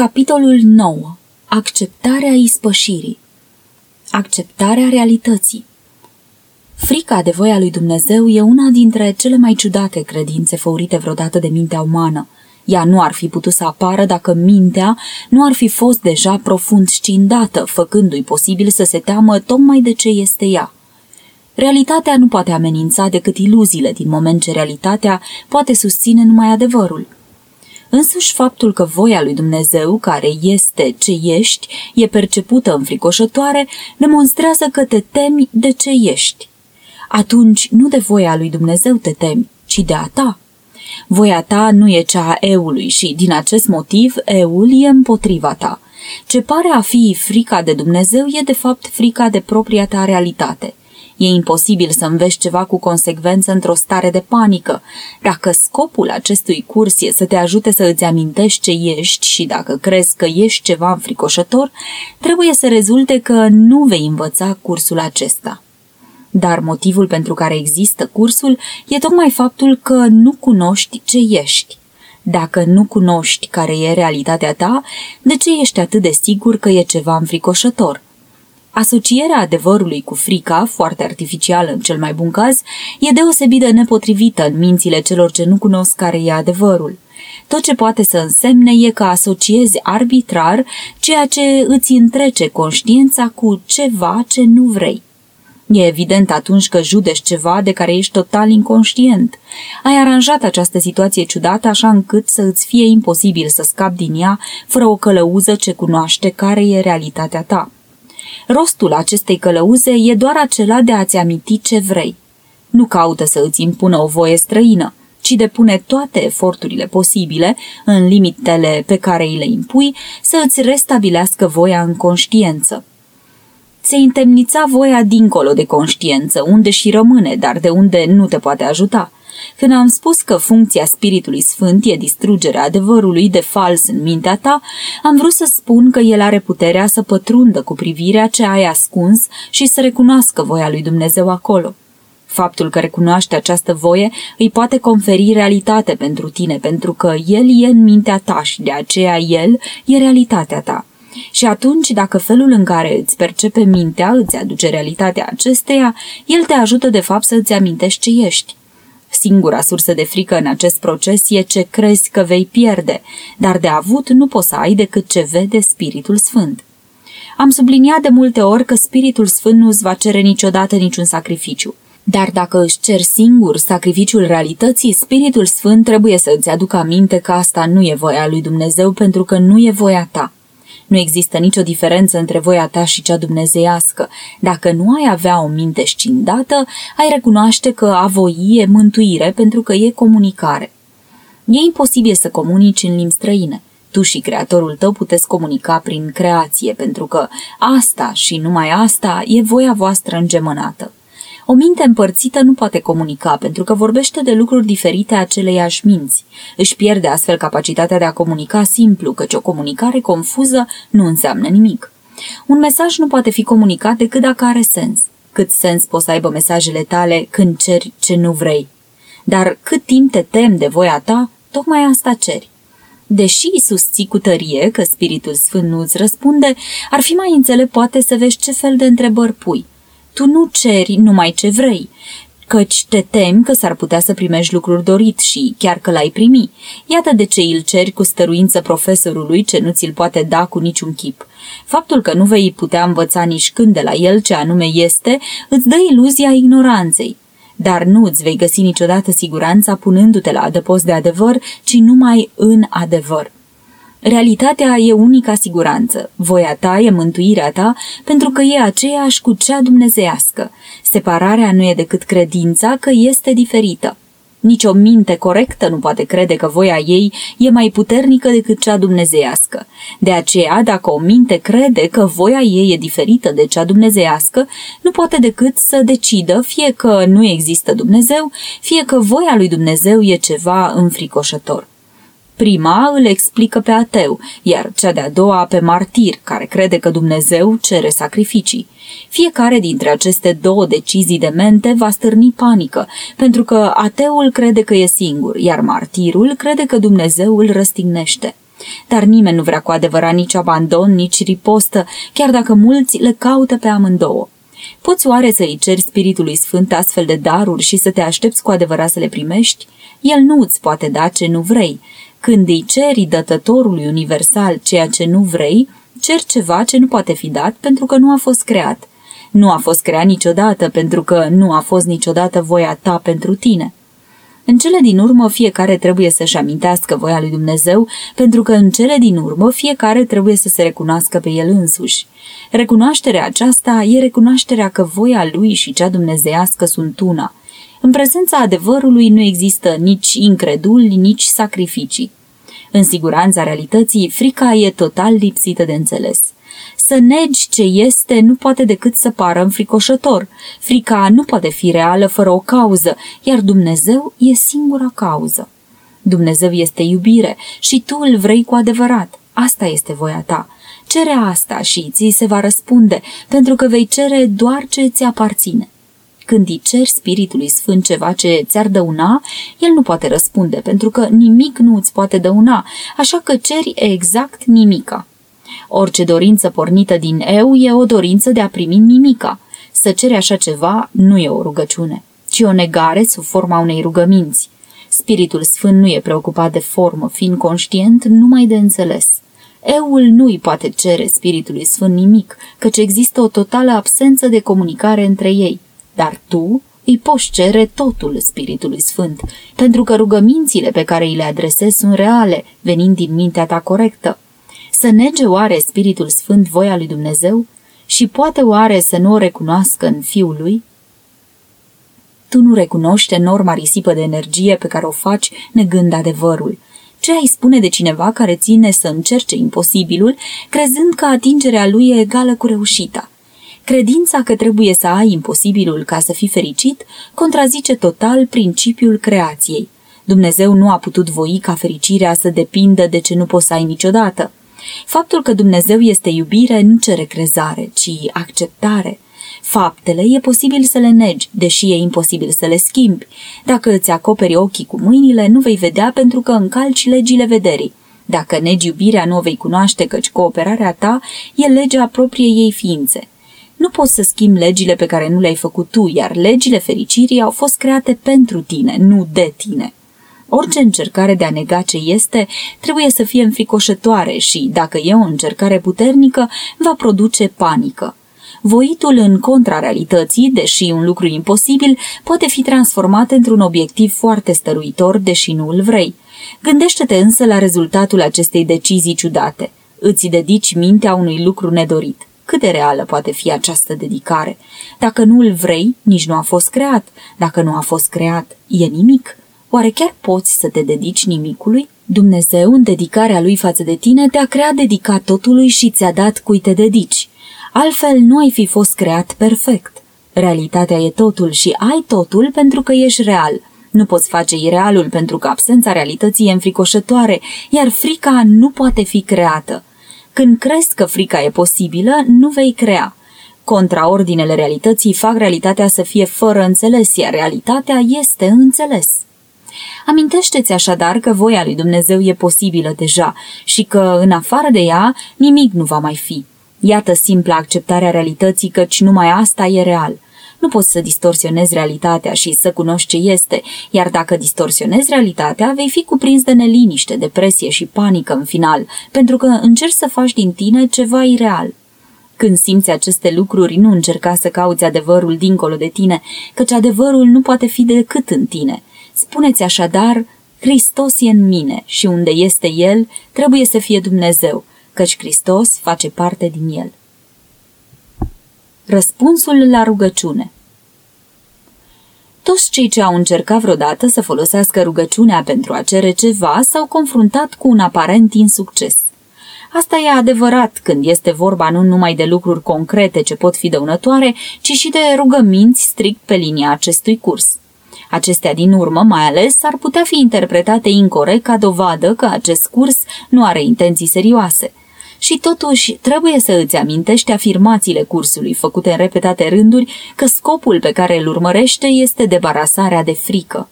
Capitolul 9. Acceptarea ispășirii. Acceptarea realității. Frica de voia lui Dumnezeu e una dintre cele mai ciudate credințe făurite vreodată de mintea umană. Ea nu ar fi putut să apară dacă mintea nu ar fi fost deja profund scindată, făcându-i posibil să se teamă tocmai de ce este ea. Realitatea nu poate amenința decât iluziile din moment ce realitatea poate susține numai adevărul. Însuși faptul că voia lui Dumnezeu, care este ce ești, e percepută înfricoșătoare, demonstrează că te temi de ce ești. Atunci nu de voia lui Dumnezeu te temi, ci de a ta. Voia ta nu e cea a eului și, din acest motiv, eul e împotriva ta. Ce pare a fi frica de Dumnezeu e de fapt frica de propria ta realitate. E imposibil să înveți ceva cu consecvență într-o stare de panică. Dacă scopul acestui curs e să te ajute să îți amintești ce ești și dacă crezi că ești ceva înfricoșător, trebuie să rezulte că nu vei învăța cursul acesta. Dar motivul pentru care există cursul e tocmai faptul că nu cunoști ce ești. Dacă nu cunoști care e realitatea ta, de ce ești atât de sigur că e ceva înfricoșător? Asocierea adevărului cu frica, foarte artificială în cel mai bun caz, e deosebit de nepotrivită în mințile celor ce nu cunosc care e adevărul. Tot ce poate să însemne e că asociezi arbitrar ceea ce îți întrece conștiința cu ceva ce nu vrei. E evident atunci că judești ceva de care ești total inconștient. Ai aranjat această situație ciudată așa încât să îți fie imposibil să scapi din ea fără o călăuză ce cunoaște care e realitatea ta. Rostul acestei călăuze e doar acela de a-ți aminti ce vrei. Nu caută să îți impună o voie străină, ci depune toate eforturile posibile, în limitele pe care îi le impui, să îți restabilească voia în conștiență. Se întemnița voia dincolo de conștiență, unde și rămâne, dar de unde nu te poate ajuta – când am spus că funcția Spiritului Sfânt e distrugerea adevărului de fals în mintea ta, am vrut să spun că el are puterea să pătrundă cu privirea ce ai ascuns și să recunoască voia lui Dumnezeu acolo. Faptul că recunoaște această voie îi poate conferi realitate pentru tine, pentru că el e în mintea ta și de aceea el e realitatea ta. Și atunci, dacă felul în care îți percepe mintea îți aduce realitatea acesteia, el te ajută de fapt să îți amintești ce ești. Singura sursă de frică în acest proces e ce crezi că vei pierde, dar de avut nu poți să ai decât ce vede Spiritul Sfânt. Am subliniat de multe ori că Spiritul Sfânt nu îți va cere niciodată niciun sacrificiu. Dar dacă își cer singur sacrificiul realității, Spiritul Sfânt trebuie să îți aducă aminte că asta nu e voia lui Dumnezeu pentru că nu e voia ta. Nu există nicio diferență între voia ta și cea dumnezeiască. Dacă nu ai avea o minte scindată, ai recunoaște că a voi e mântuire pentru că e comunicare. E imposibil să comunici în limbi străine. Tu și creatorul tău puteți comunica prin creație, pentru că asta și numai asta e voia voastră îngemănată. O minte împărțită nu poate comunica pentru că vorbește de lucruri diferite aceleiași minți. Își pierde astfel capacitatea de a comunica simplu, căci o comunicare confuză nu înseamnă nimic. Un mesaj nu poate fi comunicat decât dacă are sens. Cât sens poți să aibă mesajele tale când ceri ce nu vrei? Dar cât timp te tem de voia ta, tocmai asta ceri. Deși susții cu tărie că Spiritul Sfânt nu îți răspunde, ar fi mai înțelept poate să vezi ce fel de întrebări pui – tu nu ceri numai ce vrei, căci te temi că s-ar putea să primești lucruri dorit și chiar că l-ai primi. Iată de ce îl ceri cu stăruință profesorului ce nu ți-l poate da cu niciun chip. Faptul că nu vei putea învăța nici când de la el ce anume este, îți dă iluzia ignoranței. Dar nu îți vei găsi niciodată siguranța punându-te la adăpost de adevăr, ci numai în adevăr. Realitatea e unica siguranță, voia ta e mântuirea ta pentru că e aceeași cu cea dumnezeiască. Separarea nu e decât credința că este diferită. Nici o minte corectă nu poate crede că voia ei e mai puternică decât cea dumnezeiască. De aceea, dacă o minte crede că voia ei e diferită de cea dumnezeiască, nu poate decât să decidă fie că nu există Dumnezeu, fie că voia lui Dumnezeu e ceva înfricoșător. Prima îl explică pe ateu, iar cea de-a doua pe martir, care crede că Dumnezeu cere sacrificii. Fiecare dintre aceste două decizii de mente va stârni panică, pentru că ateul crede că e singur, iar martirul crede că Dumnezeu îl răstignește. Dar nimeni nu vrea cu adevărat nici abandon, nici ripostă, chiar dacă mulți le caută pe amândouă. Poți oare să-i ceri Spiritului Sfânt astfel de daruri și să te aștepți cu adevărat să le primești? El nu îți poate da ce nu vrei. Când îi ceri dătătorului universal ceea ce nu vrei, cer ceva ce nu poate fi dat pentru că nu a fost creat. Nu a fost creat niciodată pentru că nu a fost niciodată voia ta pentru tine. În cele din urmă, fiecare trebuie să-și amintească voia lui Dumnezeu, pentru că în cele din urmă, fiecare trebuie să se recunoască pe el însuși. Recunoașterea aceasta e recunoașterea că voia lui și cea dumnezeiască sunt una. În prezența adevărului nu există nici increduli, nici sacrificii. În siguranța realității, frica e total lipsită de înțeles. Să negi ce este nu poate decât să pară înfricoșător. Frica nu poate fi reală fără o cauză, iar Dumnezeu e singura cauză. Dumnezeu este iubire și tu îl vrei cu adevărat. Asta este voia ta. Cere asta și ți se va răspunde, pentru că vei cere doar ce ți aparține. Când îi ceri Spiritului Sfânt ceva ce ți-ar dăuna, el nu poate răspunde, pentru că nimic nu îți poate dăuna, așa că ceri exact nimica. Orice dorință pornită din eu e o dorință de a primi nimica. Să cere așa ceva nu e o rugăciune, ci o negare sub forma unei rugăminți. Spiritul Sfânt nu e preocupat de formă, fiind conștient numai de înțeles. Eul nu îi poate cere Spiritului Sfânt nimic, căci există o totală absență de comunicare între ei. Dar tu îi poți cere totul Spiritului Sfânt, pentru că rugămințile pe care îi le adresezi sunt reale, venind din mintea ta corectă. Să nege oare Spiritul Sfânt voia lui Dumnezeu? Și poate oare să nu o recunoască în Fiul lui? Tu nu recunoști enorma risipă de energie pe care o faci negând adevărul. Ce ai spune de cineva care ține să încerce imposibilul, crezând că atingerea lui e egală cu reușita? Credința că trebuie să ai imposibilul ca să fii fericit contrazice total principiul creației. Dumnezeu nu a putut voi ca fericirea să depindă de ce nu poți să ai niciodată. Faptul că Dumnezeu este iubire nu cere crezare, ci acceptare. Faptele e posibil să le negi, deși e imposibil să le schimbi. Dacă îți acoperi ochii cu mâinile, nu vei vedea pentru că încalci legile vederii. Dacă negi iubirea, nu o vei cunoaște, căci cooperarea ta e legea propriei ei ființe. Nu poți să schimbi legile pe care nu le-ai făcut tu, iar legile fericirii au fost create pentru tine, nu de tine. Orice încercare de a nega ce este trebuie să fie înfricoșătoare și, dacă e o încercare puternică, va produce panică. Voitul în contrarealității, deși un lucru imposibil, poate fi transformat într-un obiectiv foarte stăruitor, deși nu îl vrei. Gândește-te însă la rezultatul acestei decizii ciudate. Îți dedici mintea unui lucru nedorit. Cât de reală poate fi această dedicare? Dacă nu îl vrei, nici nu a fost creat. Dacă nu a fost creat, e nimic. Oare chiar poți să te dedici nimicului? Dumnezeu, în dedicarea lui față de tine, te-a creat dedicat totului și ți-a dat cui te dedici. Altfel nu ai fi fost creat perfect. Realitatea e totul și ai totul pentru că ești real. Nu poți face irealul pentru că absența realității e înfricoșătoare, iar frica nu poate fi creată. Când crezi că frica e posibilă, nu vei crea. Contraordinele realității fac realitatea să fie fără înțeles, iar realitatea este înțeles. Amintește-ți așadar că voia lui Dumnezeu e posibilă deja și că, în afară de ea, nimic nu va mai fi. Iată simpla acceptarea realității căci numai asta e real. Nu poți să distorsionezi realitatea și să cunoști ce este, iar dacă distorsionezi realitatea, vei fi cuprins de neliniște, depresie și panică în final, pentru că încerci să faci din tine ceva ireal. Când simți aceste lucruri, nu încerca să cauți adevărul dincolo de tine, căci adevărul nu poate fi decât în tine. Spuneți așadar, Hristos e în mine și unde este El, trebuie să fie Dumnezeu, căci Hristos face parte din El. Răspunsul la rugăciune Toți cei ce au încercat vreodată să folosească rugăciunea pentru a cere ceva s-au confruntat cu un aparent insucces. Asta e adevărat când este vorba nu numai de lucruri concrete ce pot fi dăunătoare, ci și de rugăminți strict pe linia acestui curs. Acestea din urmă, mai ales, ar putea fi interpretate incorrect ca dovadă că acest curs nu are intenții serioase. Și totuși, trebuie să îți amintești afirmațiile cursului, făcute în repetate rânduri, că scopul pe care îl urmărește este debarasarea de frică.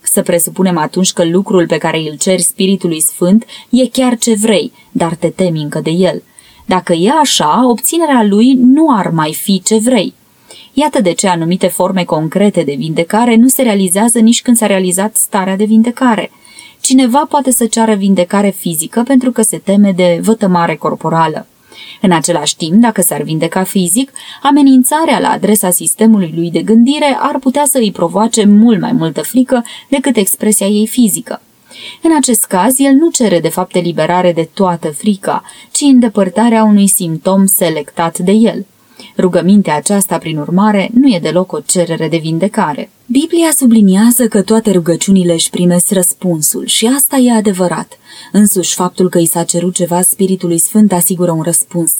Să presupunem atunci că lucrul pe care îl ceri Spiritului Sfânt e chiar ce vrei, dar te temi încă de el. Dacă e așa, obținerea lui nu ar mai fi ce vrei. Iată de ce anumite forme concrete de vindecare nu se realizează nici când s-a realizat starea de vindecare. Cineva poate să ceară vindecare fizică pentru că se teme de vătămare corporală. În același timp, dacă s-ar vindeca fizic, amenințarea la adresa sistemului lui de gândire ar putea să îi provoace mult mai multă frică decât expresia ei fizică. În acest caz, el nu cere de fapt eliberare de toată frica, ci îndepărtarea unui simptom selectat de el. Rugămintea aceasta, prin urmare, nu e deloc o cerere de vindecare. Biblia subliniază că toate rugăciunile își primesc răspunsul și asta e adevărat. Însuși faptul că i s-a cerut ceva Spiritului Sfânt asigură un răspuns.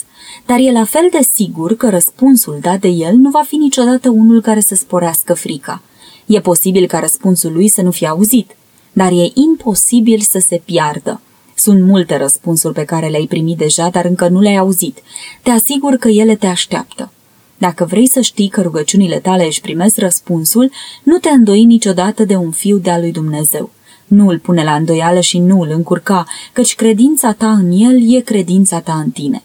Dar e la fel de sigur că răspunsul dat de el nu va fi niciodată unul care să sporească frica. E posibil ca răspunsul lui să nu fie auzit, dar e imposibil să se piardă. Sunt multe răspunsuri pe care le-ai primit deja, dar încă nu le-ai auzit. Te asigur că ele te așteaptă. Dacă vrei să știi că rugăciunile tale își primesc răspunsul, nu te îndoi niciodată de un fiu de-a lui Dumnezeu. Nu îl pune la îndoială și nu îl încurca, căci credința ta în el e credința ta în tine.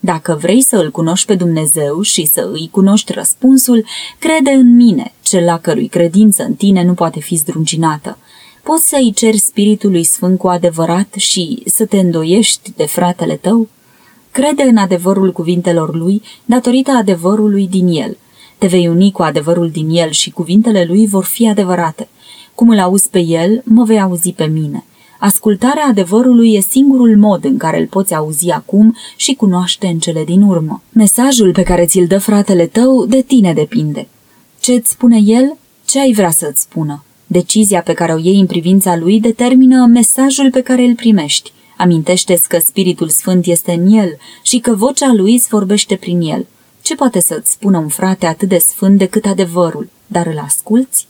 Dacă vrei să îl cunoști pe Dumnezeu și să îi cunoști răspunsul, crede în mine, cel la cărui credință în tine nu poate fi zdruncinată. Poți să-i ceri Spiritului Sfânt cu adevărat și să te îndoiești de fratele tău? Crede în adevărul cuvintelor lui datorită adevărului din el. Te vei uni cu adevărul din el și cuvintele lui vor fi adevărate. Cum îl auzi pe el, mă vei auzi pe mine. Ascultarea adevărului e singurul mod în care îl poți auzi acum și cunoaște în cele din urmă. Mesajul pe care ți-l dă fratele tău de tine depinde. Ce îți spune el, ce ai vrea să-ți spună. Decizia pe care o iei în privința lui determină mesajul pe care îl primești. amintește că Spiritul Sfânt este în el și că vocea lui îți vorbește prin el. Ce poate să-ți spună un frate atât de sfânt decât adevărul, dar îl asculți?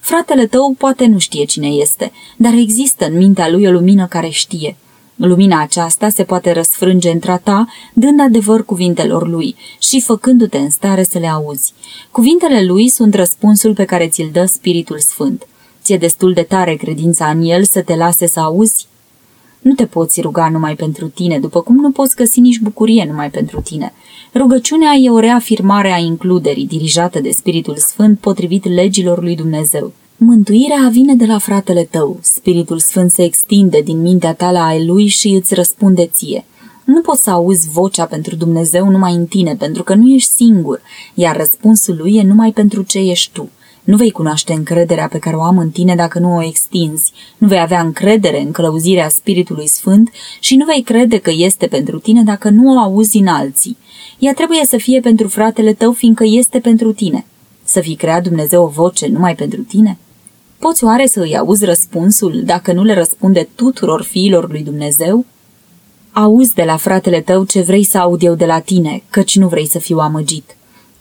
Fratele tău poate nu știe cine este, dar există în mintea lui o lumină care știe. Lumina aceasta se poate răsfrânge într ta, dând adevăr cuvintelor lui și făcându-te în stare să le auzi. Cuvintele lui sunt răspunsul pe care ți-l dă Spiritul Sfânt. Ție destul de tare credința în el să te lase să auzi? Nu te poți ruga numai pentru tine, după cum nu poți găsi nici bucurie numai pentru tine. Rugăciunea e o reafirmare a includerii dirijată de Spiritul Sfânt potrivit legilor lui Dumnezeu. Mântuirea vine de la fratele tău. Spiritul Sfânt se extinde din mintea ta la ai lui și îți răspunde ție. Nu poți să auzi vocea pentru Dumnezeu numai în tine, pentru că nu ești singur, iar răspunsul lui e numai pentru ce ești tu. Nu vei cunoaște încrederea pe care o am în tine dacă nu o extinzi. Nu vei avea încredere în călăuzirea Spiritului Sfânt și nu vei crede că este pentru tine dacă nu o auzi în alții. Ea trebuie să fie pentru fratele tău, fiindcă este pentru tine. Să fi creat Dumnezeu o voce numai pentru tine? Poți oare să îi auzi răspunsul dacă nu le răspunde tuturor fiilor lui Dumnezeu? Auzi de la fratele tău ce vrei să aud eu de la tine, căci nu vrei să fiu amăgit.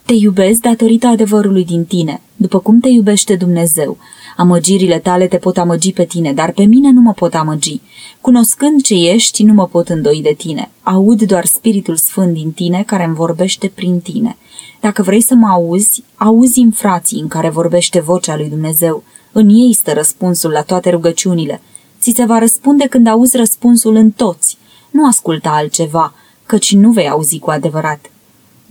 Te iubesc datorită adevărului din tine, după cum te iubește Dumnezeu. Amăgirile tale te pot amăgi pe tine, dar pe mine nu mă pot amăgi. Cunoscând ce ești, nu mă pot îndoi de tine. Aud doar Spiritul Sfânt din tine care îmi vorbește prin tine. Dacă vrei să mă auzi, auzi în frații în care vorbește vocea lui Dumnezeu. În ei stă răspunsul la toate rugăciunile. Ți se va răspunde când auzi răspunsul în toți. Nu asculta altceva, căci nu vei auzi cu adevărat.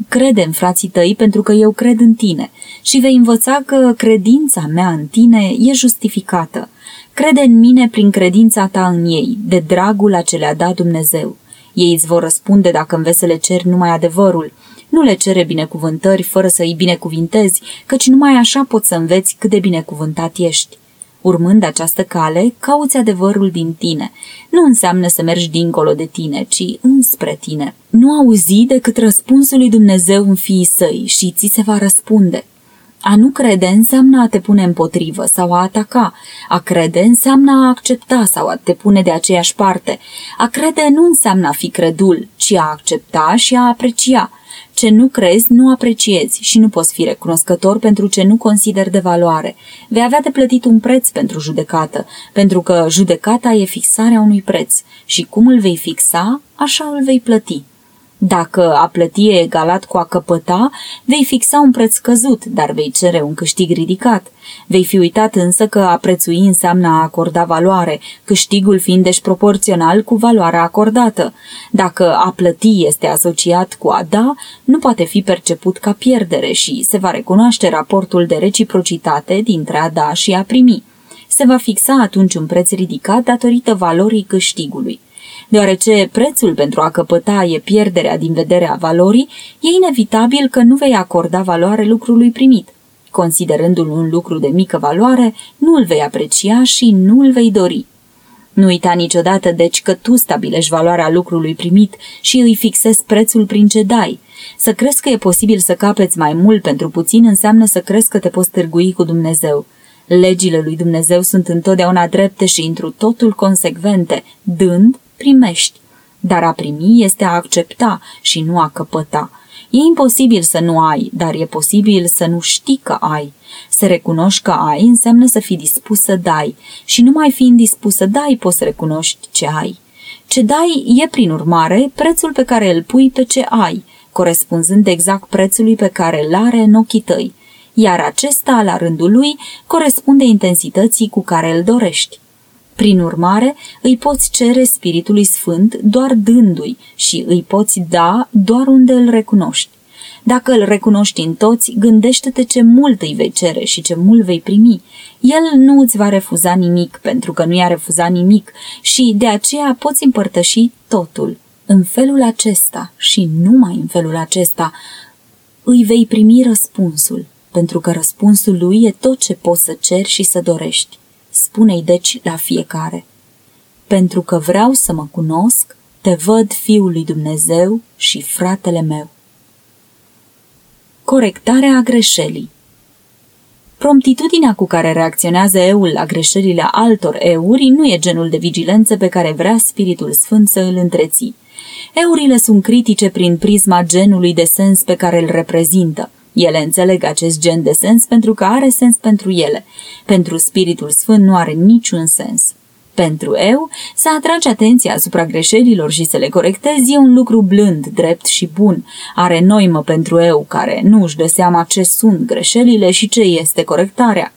Crede în frații tăi pentru că eu cred în tine și vei învăța că credința mea în tine e justificată. Crede în mine prin credința ta în ei, de dragul la ce le-a dat Dumnezeu. Ei îți vor răspunde dacă înveți să le ceri numai adevărul. Nu le cere binecuvântări fără să îi binecuvintezi, căci numai așa poți să înveți cât de binecuvântat ești. Urmând această cale, cauți adevărul din tine. Nu înseamnă să mergi dincolo de tine, ci înspre tine. Nu auzi decât răspunsul lui Dumnezeu în fiii săi și ți se va răspunde. A nu crede înseamnă a te pune împotrivă sau a ataca. A crede înseamnă a accepta sau a te pune de aceeași parte. A crede nu înseamnă a fi credul, ci a accepta și a aprecia. Ce nu crezi, nu apreciezi și nu poți fi recunoscător pentru ce nu consider de valoare. Vei avea de plătit un preț pentru judecată, pentru că judecata e fixarea unui preț și cum îl vei fixa, așa îl vei plăti. Dacă a plăti e egalat cu a căpăta, vei fixa un preț scăzut, dar vei cere un câștig ridicat. Vei fi uitat însă că a prețui înseamnă a acorda valoare, câștigul fiind deci proporțional cu valoarea acordată. Dacă a plăti este asociat cu a da, nu poate fi perceput ca pierdere și se va recunoaște raportul de reciprocitate dintre a da și a primi. Se va fixa atunci un preț ridicat datorită valorii câștigului. Deoarece prețul pentru a căpăta e pierderea din vederea valorii, e inevitabil că nu vei acorda valoare lucrului primit. Considerându-l un lucru de mică valoare, nu îl vei aprecia și nu îl vei dori. Nu uita niciodată, deci, că tu stabilești valoarea lucrului primit și îi fixezi prețul prin ce dai. Să crezi că e posibil să capeți mai mult pentru puțin înseamnă să crezi că te poți târgui cu Dumnezeu. Legile lui Dumnezeu sunt întotdeauna drepte și întru totul consecvente. Dând, primești. Dar a primi este a accepta și nu a căpăta. E imposibil să nu ai, dar e posibil să nu știi că ai. Să recunoști că ai înseamnă să fii dispus să dai și numai fiind dispus să dai poți să recunoști ce ai. Ce dai e, prin urmare, prețul pe care îl pui pe ce ai, corespunzând exact prețului pe care îl are în ochii tăi, iar acesta, la rândul lui, corespunde intensității cu care îl dorești. Prin urmare, îi poți cere Spiritului Sfânt doar dându-i și îi poți da doar unde îl recunoști. Dacă îl recunoști în toți, gândește-te ce mult îi vei cere și ce mult vei primi. El nu îți va refuza nimic, pentru că nu i-a refuzat nimic și de aceea poți împărtăși totul. În felul acesta și numai în felul acesta îi vei primi răspunsul, pentru că răspunsul lui e tot ce poți să ceri și să dorești. Spune-i deci la fiecare. Pentru că vreau să mă cunosc, te văd Fiul lui Dumnezeu și fratele meu. Corectarea greșelii Promptitudinea cu care reacționează eul la greșelile altor euri nu e genul de vigilență pe care vrea Spiritul Sfânt să îl întreții. Eurile sunt critice prin prisma genului de sens pe care îl reprezintă – ele înțeleg acest gen de sens pentru că are sens pentru ele. Pentru Spiritul Sfânt nu are niciun sens. Pentru eu, să atragi atenția asupra greșelilor și să le corectezi e un lucru blând, drept și bun. Are noimă pentru eu, care nu își dă seama ce sunt greșelile și ce este corectarea.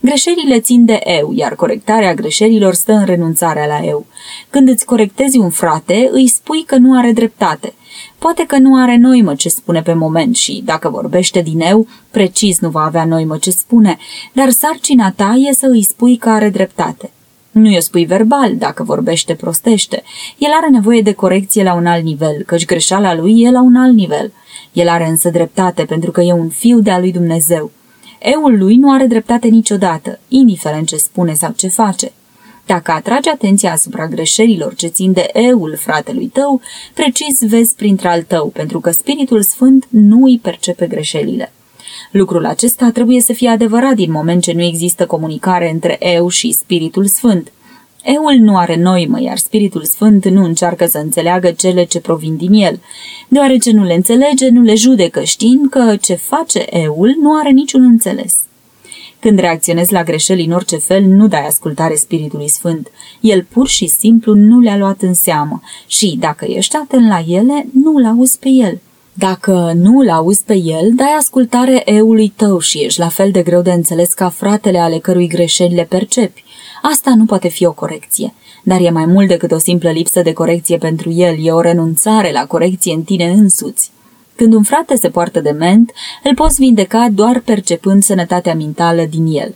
Greșelile țin de eu, iar corectarea greșelilor stă în renunțarea la eu. Când îți corectezi un frate, îi spui că nu are dreptate. Poate că nu are noimă ce spune pe moment și, dacă vorbește din eu, precis nu va avea noimă ce spune, dar sarcina ta e să îi spui că are dreptate. Nu i-o spui verbal, dacă vorbește prostește. El are nevoie de corecție la un alt nivel, căci greșeala lui e la un alt nivel. El are însă dreptate pentru că e un fiu de-a lui Dumnezeu. Eul lui nu are dreptate niciodată, indiferent ce spune sau ce face. Dacă atragi atenția asupra greșelilor ce țin de eul fratelui tău, precis vezi printre al tău, pentru că Spiritul Sfânt nu îi percepe greșelile. Lucrul acesta trebuie să fie adevărat din moment ce nu există comunicare între eu și Spiritul Sfânt. Eul nu are noimă, iar Spiritul Sfânt nu încearcă să înțeleagă cele ce provin din el. Deoarece nu le înțelege, nu le judecă, știind că ce face Eul nu are niciun înțeles. Când reacționezi la greșeli în orice fel, nu dai ascultare Spiritului Sfânt. El pur și simplu nu le-a luat în seamă și, dacă ești atent la ele, nu-l auzi pe el. Dacă nu îl auzi pe el, dai ascultare eului tău și ești la fel de greu de înțeles ca fratele ale cărui greșeli le percepi. Asta nu poate fi o corecție, dar e mai mult decât o simplă lipsă de corecție pentru el, e o renunțare la corecție în tine însuți. Când un frate se poartă dement, îl poți vindeca doar percepând sănătatea mentală din el.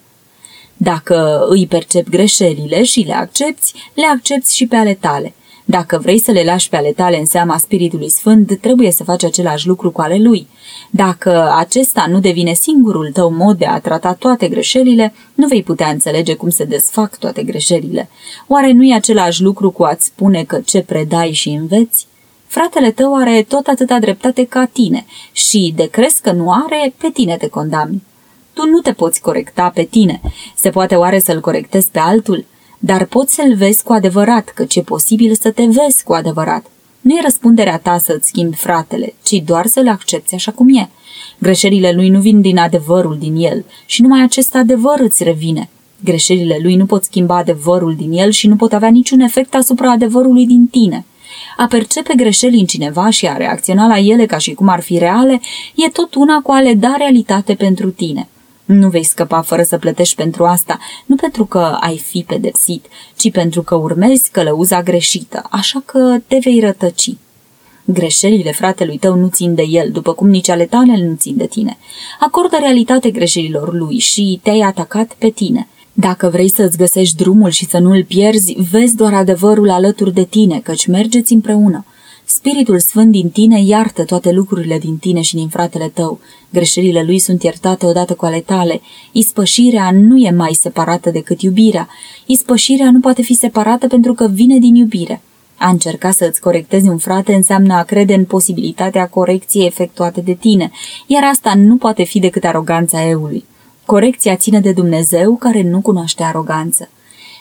Dacă îi percepi greșelile și le accepti, le accepti și pe ale tale. Dacă vrei să le lași pe ale tale în seama Spiritului Sfânt, trebuie să faci același lucru cu ale lui. Dacă acesta nu devine singurul tău mod de a trata toate greșelile, nu vei putea înțelege cum se desfac toate greșelile. Oare nu e același lucru cu a-ți spune că ce predai și înveți? Fratele tău are tot atâta dreptate ca tine și, de crezi că nu are, pe tine te condamni. Tu nu te poți corecta pe tine. Se poate oare să-l corectezi pe altul? Dar poți să-l vezi cu adevărat, că ce posibil să te vezi cu adevărat. Nu e răspunderea ta să-ți schimbi fratele, ci doar să-l accepti așa cum e. Greșelile lui nu vin din adevărul din el și numai acest adevăr îți revine. Greșelile lui nu pot schimba adevărul din el și nu pot avea niciun efect asupra adevărului din tine. A percepe greșeli în cineva și a reacționa la ele ca și cum ar fi reale e tot una cu a le da realitate pentru tine. Nu vei scăpa fără să plătești pentru asta, nu pentru că ai fi pedepsit, ci pentru că urmezi călăuza greșită, așa că te vei rătăci. Greșelile fratelui tău nu țin de el, după cum nici ale tale nu țin de tine. Acordă realitate greșelilor lui și te-ai atacat pe tine. Dacă vrei să-ți găsești drumul și să nu-l pierzi, vezi doar adevărul alături de tine, căci mergeți împreună. Spiritul Sfânt din tine iartă toate lucrurile din tine și din fratele tău. Greșelile lui sunt iertate odată cu ale tale. Ispășirea nu e mai separată decât iubirea. Ispășirea nu poate fi separată pentru că vine din iubire. A încerca să îți corectezi un frate înseamnă a crede în posibilitatea corecției efectuate de tine, iar asta nu poate fi decât aroganța eului. Corecția ține de Dumnezeu care nu cunoaște aroganță.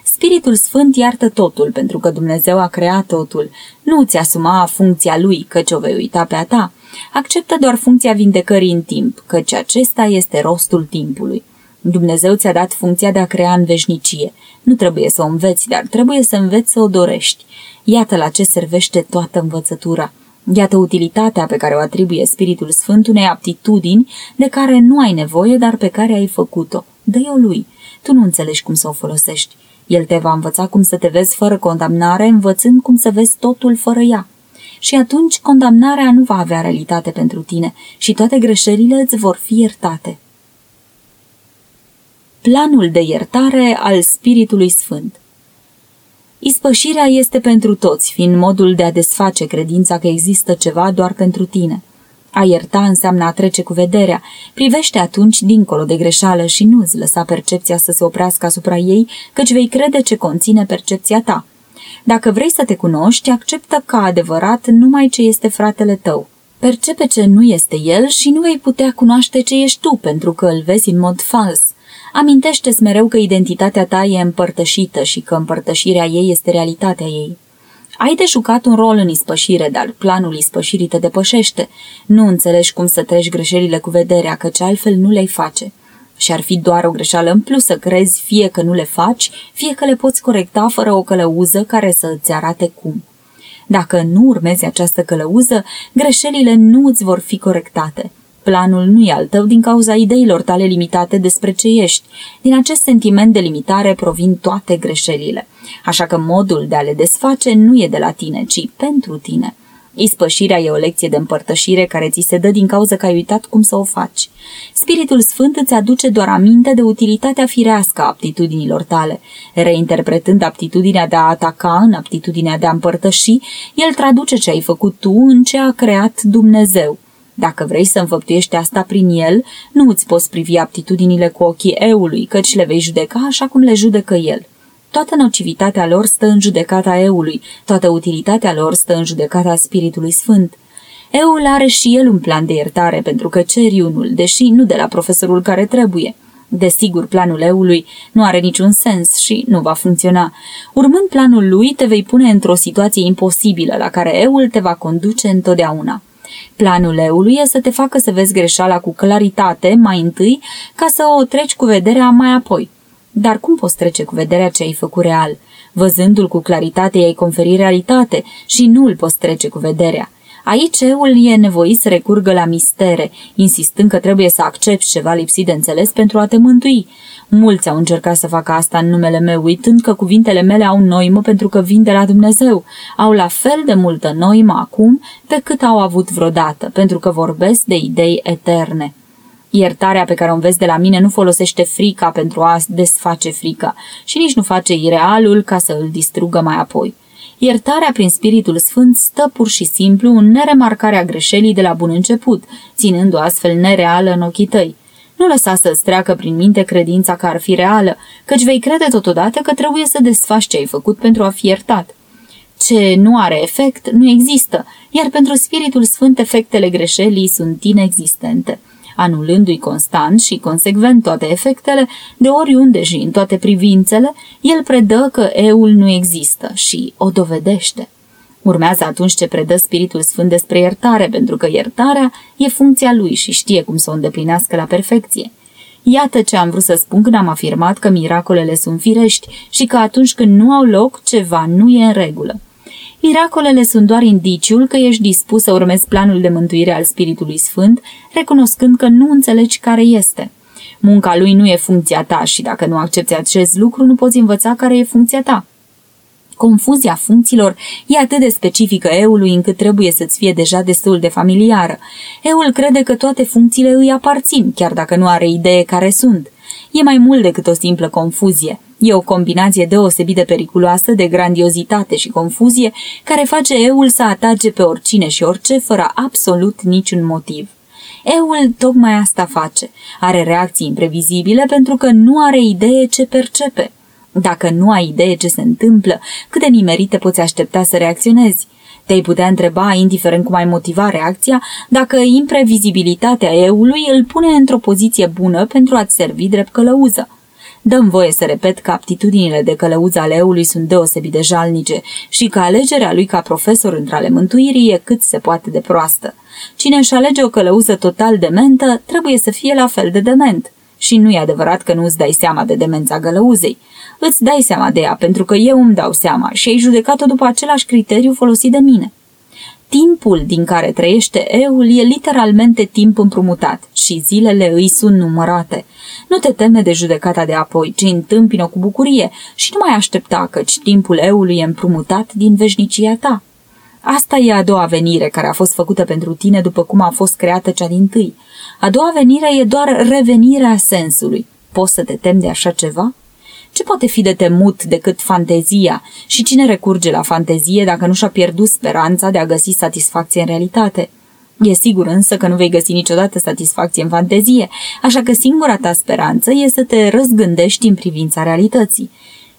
Spiritul Sfânt iartă totul, pentru că Dumnezeu a creat totul. Nu ți asuma funcția lui, căci o vei uita pe a ta. Acceptă doar funcția vindecării în timp, căci acesta este rostul timpului. Dumnezeu ți-a dat funcția de a crea în veșnicie. Nu trebuie să o înveți, dar trebuie să înveți să o dorești. Iată la ce servește toată învățătura. Iată utilitatea pe care o atribuie Spiritul Sfânt unei aptitudini de care nu ai nevoie, dar pe care ai făcut-o. Dă-i-o lui. Tu nu înțelegi cum să o folosești. El te va învăța cum să te vezi fără condamnare, învățând cum să vezi totul fără ea. Și atunci condamnarea nu va avea realitate pentru tine și toate greșelile îți vor fi iertate. Planul de iertare al Spiritului Sfânt Ispășirea este pentru toți, fiind modul de a desface credința că există ceva doar pentru tine. A ierta înseamnă a trece cu vederea. Privește atunci dincolo de greșeală și nu-ți lăsa percepția să se oprească asupra ei, căci vei crede ce conține percepția ta. Dacă vrei să te cunoști, acceptă ca adevărat numai ce este fratele tău. Percepe ce nu este el și nu vei putea cunoaște ce ești tu, pentru că îl vezi în mod fals. Amintește-ți mereu că identitatea ta e împărtășită și că împărtășirea ei este realitatea ei. Ai de jucat un rol în ispășire, dar planul ispășirii te depășește. Nu înțelegi cum să treci greșelile cu vederea, căci altfel nu le-ai face. Și ar fi doar o greșeală în plus să crezi fie că nu le faci, fie că le poți corecta fără o călăuză care să îți arate cum. Dacă nu urmezi această călăuză, greșelile nu îți vor fi corectate. Planul nu e al tău din cauza ideilor tale limitate despre ce ești. Din acest sentiment de limitare provin toate greșelile. Așa că modul de a le desface nu e de la tine, ci pentru tine. Ispășirea e o lecție de împărtășire care ți se dă din cauza că ai uitat cum să o faci. Spiritul Sfânt îți aduce doar aminte de utilitatea firească a aptitudinilor tale. Reinterpretând aptitudinea de a ataca în aptitudinea de a împărtăși, el traduce ce ai făcut tu în ce a creat Dumnezeu. Dacă vrei să înfăptuiești asta prin el, nu îți poți privi aptitudinile cu ochii eului, căci le vei judeca așa cum le judecă el. Toată nocivitatea lor stă în judecata eului, toată utilitatea lor stă în judecata Spiritului Sfânt. Eul are și el un plan de iertare, pentru că ceri unul, deși nu de la profesorul care trebuie. Desigur, planul eului nu are niciun sens și nu va funcționa. Urmând planul lui, te vei pune într-o situație imposibilă la care eul te va conduce întotdeauna. Planul eului e să te facă să vezi greșeala cu claritate mai întâi, ca să o treci cu vederea mai apoi. Dar cum poți trece cu vederea ce ai făcut real? Văzându-l cu claritate, i-ai conferi realitate și nu îl poți trece cu vederea. Aici eul e nevoit să recurgă la mistere, insistând că trebuie să accepti ceva lipsit de înțeles pentru a te mântui. Mulți au încercat să facă asta în numele meu, uitând că cuvintele mele au noimă pentru că vin de la Dumnezeu. Au la fel de multă noimă acum pe cât au avut vreodată, pentru că vorbesc de idei eterne. Iertarea pe care o înveți de la mine nu folosește frica pentru a desface frica și nici nu face irealul ca să îl distrugă mai apoi. Iertarea prin Spiritul Sfânt stă pur și simplu în neremarcarea greșelii de la bun început, ținând-o astfel nereală în ochii tăi. Nu lăsa să-ți treacă prin minte credința că ar fi reală, căci vei crede totodată că trebuie să desfaci ce ai făcut pentru a fi iertat. Ce nu are efect, nu există, iar pentru Spiritul Sfânt efectele greșelii sunt inexistente anulându-i constant și consecvent toate efectele, de oriunde și în toate privințele, el predă că eul nu există și o dovedește. Urmează atunci ce predă Spiritul Sfânt despre iertare, pentru că iertarea e funcția lui și știe cum să o îndeplinească la perfecție. Iată ce am vrut să spun când am afirmat că miracolele sunt firești și că atunci când nu au loc, ceva nu e în regulă. Miracolele sunt doar indiciul că ești dispus să urmezi planul de mântuire al Spiritului Sfânt, recunoscând că nu înțelegi care este. Munca lui nu e funcția ta și dacă nu accepti acest lucru, nu poți învăța care e funcția ta. Confuzia funcțiilor e atât de specifică eului încât trebuie să-ți fie deja destul de familiară. Eul crede că toate funcțiile îi aparțin, chiar dacă nu are idee care sunt. E mai mult decât o simplă confuzie. E o combinație deosebit de periculoasă de grandiozitate și confuzie care face eul să atace pe oricine și orice fără absolut niciun motiv. Eul tocmai asta face. Are reacții imprevizibile pentru că nu are idee ce percepe. Dacă nu ai idee ce se întâmplă, cât de nimerit te poți aștepta să reacționezi? Te-ai putea întreba, indiferent cum ai motiva reacția, dacă imprevizibilitatea eului îl pune într-o poziție bună pentru a-ți servi drept călăuză. Dăm voie să repet că aptitudinile de călăuză ale eului sunt deosebit de jalnice și că alegerea lui ca profesor între ale mântuirii e cât se poate de proastă. Cine își alege o călăuză total dementă, trebuie să fie la fel de dement. Și nu e adevărat că nu îți dai seama de demența gălăuzei. Îți dai seama de ea, pentru că eu îmi dau seama și ai judecat-o după același criteriu folosit de mine. Timpul din care trăiește eul e literalmente timp împrumutat și zilele îi sunt numărate. Nu te teme de judecata de apoi, ci întâmpină cu bucurie și nu mai aștepta căci timpul eului e împrumutat din veșnicia ta. Asta e a doua venire care a fost făcută pentru tine după cum a fost creată cea din tâi. A doua venire e doar revenirea sensului. Poți să te temi de așa ceva? Ce poate fi de temut decât fantezia? Și cine recurge la fantezie dacă nu și-a pierdut speranța de a găsi satisfacție în realitate? E sigur însă că nu vei găsi niciodată satisfacție în fantezie, așa că singura ta speranță e să te răzgândești în privința realității.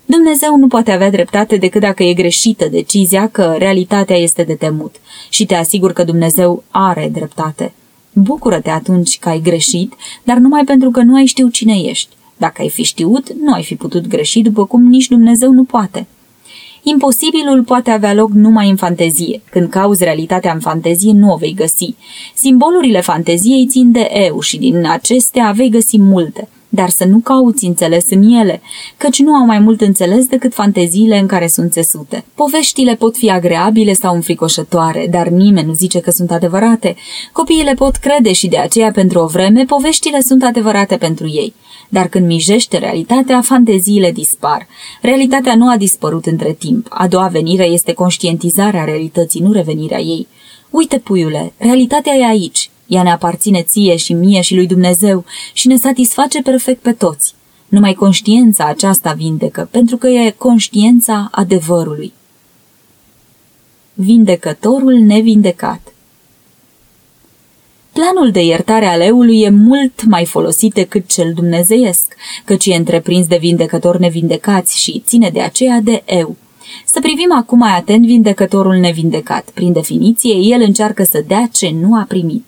Dumnezeu nu poate avea dreptate decât dacă e greșită decizia că realitatea este de temut și te asigur că Dumnezeu are dreptate. Bucură-te atunci că ai greșit, dar numai pentru că nu ai știut cine ești. Dacă ai fi știut, nu ai fi putut greși după cum nici Dumnezeu nu poate. Imposibilul poate avea loc numai în fantezie. Când cauzi realitatea în fantezie, nu o vei găsi. Simbolurile fanteziei țin de eu și din acestea vei găsi multe dar să nu cauți înțeles în ele, căci nu au mai mult înțeles decât fanteziile în care sunt țesute. Poveștile pot fi agreabile sau înfricoșătoare, dar nimeni nu zice că sunt adevărate. Copiii le pot crede și de aceea, pentru o vreme, poveștile sunt adevărate pentru ei. Dar când mijește realitatea, fanteziile dispar. Realitatea nu a dispărut între timp. A doua venire este conștientizarea realității, nu revenirea ei. Uite, puiule, realitatea e aici. Ea ne aparține ție și mie și lui Dumnezeu și ne satisface perfect pe toți. Numai conștiința aceasta vindecă, pentru că e conștiința adevărului. Vindecătorul nevindecat Planul de iertare al eului e mult mai folosit decât cel dumnezeiesc, căci e întreprins de vindecători nevindecați și ține de aceea de eu. Să privim acum mai atent vindecătorul nevindecat. Prin definiție, el încearcă să dea ce nu a primit.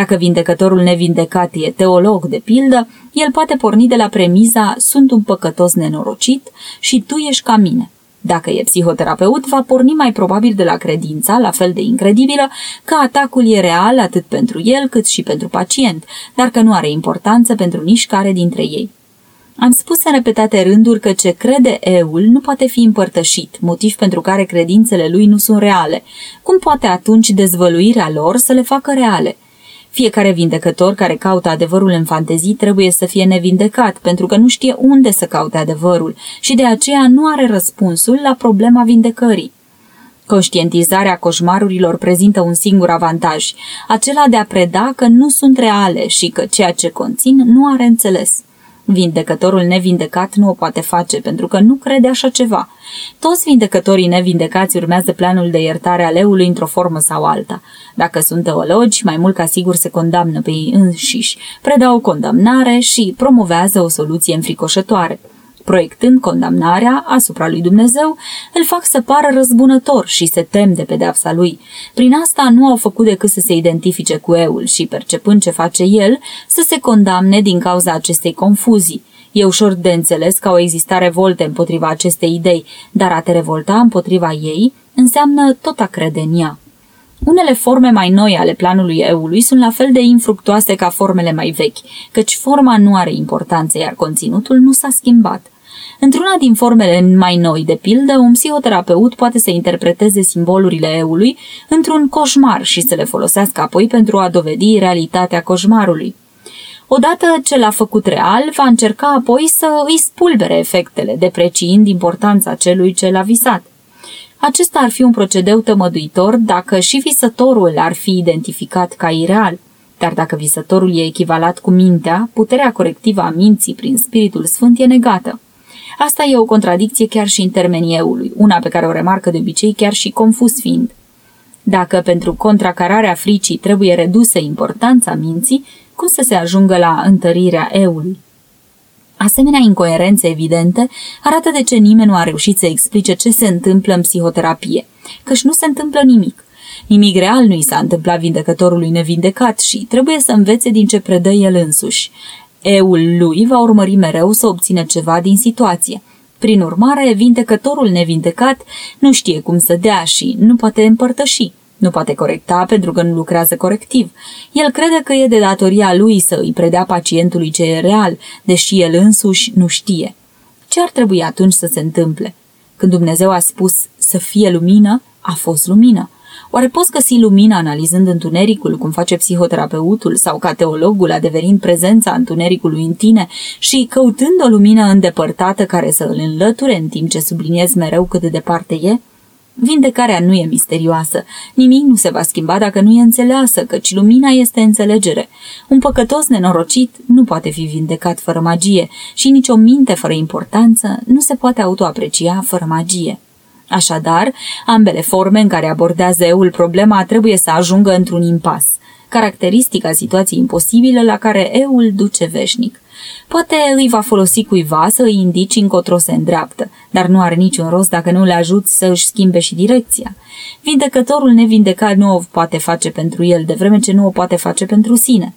Dacă vindecătorul nevindecat e teolog, de pildă, el poate porni de la premiza sunt un păcătos nenorocit și tu ești ca mine. Dacă e psihoterapeut, va porni mai probabil de la credința, la fel de incredibilă, că atacul e real atât pentru el cât și pentru pacient, dar că nu are importanță pentru nici care dintre ei. Am spus în repetate rânduri că ce crede eul nu poate fi împărtășit, motiv pentru care credințele lui nu sunt reale. Cum poate atunci dezvăluirea lor să le facă reale? Fiecare vindecător care caută adevărul în fantezii trebuie să fie nevindecat, pentru că nu știe unde să caute adevărul și de aceea nu are răspunsul la problema vindecării. Conștientizarea coșmarurilor prezintă un singur avantaj, acela de a preda că nu sunt reale și că ceea ce conțin nu are înțeles. Vindecătorul nevindecat nu o poate face pentru că nu crede așa ceva. Toți vindecătorii nevindecați urmează planul de iertare a leului într-o formă sau alta. Dacă sunt teologi, mai mult ca sigur se condamnă pe ei înșiși, predau condamnare și promovează o soluție înfricoșătoare proiectând condamnarea asupra lui Dumnezeu, îl fac să pară răzbunător și se tem de pedeapsa lui. Prin asta nu au făcut decât să se identifice cu eul și, percepând ce face el, să se condamne din cauza acestei confuzii. E ușor de înțeles că au existat revolte împotriva acestei idei, dar a te revolta împotriva ei înseamnă tot a crede în ea. Unele forme mai noi ale planului eului sunt la fel de infructoase ca formele mai vechi, căci forma nu are importanță, iar conținutul nu s-a schimbat. Într-una din formele mai noi, de pildă, un psihoterapeut poate să interpreteze simbolurile eului într-un coșmar și să le folosească apoi pentru a dovedi realitatea coșmarului. Odată ce l-a făcut real, va încerca apoi să îi spulbere efectele, depreciind importanța celui ce l-a visat. Acesta ar fi un procedeu tămăduitor dacă și visătorul ar fi identificat ca ireal. Dar dacă visătorul e echivalat cu mintea, puterea corectivă a minții prin Spiritul Sfânt e negată. Asta e o contradicție chiar și în termenii eului, una pe care o remarcă de obicei chiar și confuz fiind. Dacă pentru contracararea fricii trebuie redusă importanța minții, cum să se ajungă la întărirea eului? Asemenea incoerențe evidente arată de ce nimeni nu a reușit să explice ce se întâmplă în psihoterapie, căci nu se întâmplă nimic. Nimic real nu i s-a întâmplat vindecătorului nevindecat și trebuie să învețe din ce predă el însuși. Eul lui va urmări mereu să obțină ceva din situație. Prin urmare, vindecătorul nevindecat nu știe cum să dea și nu poate împărtăși. Nu poate corecta pentru că nu lucrează corectiv. El crede că e de datoria lui să îi predea pacientului ce e real, deși el însuși nu știe. Ce ar trebui atunci să se întâmple? Când Dumnezeu a spus să fie lumină, a fost lumină. Oare poți găsi lumină analizând întunericul, cum face psihoterapeutul sau ca teologul adeverind prezența întunericului în tine și căutând o lumină îndepărtată care să îl înlăture în timp ce subliniezi mereu cât de departe e? Vindecarea nu e misterioasă. Nimic nu se va schimba dacă nu e înțeleasă, căci lumina este înțelegere. Un păcătos nenorocit nu poate fi vindecat fără magie și nicio minte fără importanță nu se poate autoaprecia fără magie. Așadar, ambele forme în care abordează eul problema trebuie să ajungă într-un impas, caracteristica situației imposibile la care eul duce veșnic. Poate îi va folosi cuiva să îi indici încotro se îndreaptă, dar nu are niciun rost dacă nu le ajuți să își schimbe și direcția. Vindecătorul nevindecat nu o poate face pentru el, de vreme ce nu o poate face pentru sine.